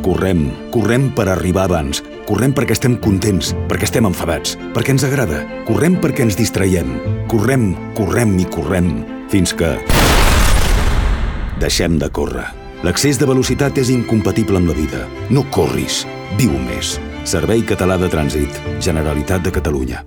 Correm, correm per arribar abans, correm perquè estem contents, perquè estem enfadats, perquè ens agrada, correm perquè ens distraiem, correm, correm i correm, fins que... Deixem de córrer. L'excés de velocitat és incompatible amb la vida. No corris, viu més. Servei Català de Trànsit, Generalitat de Catalunya.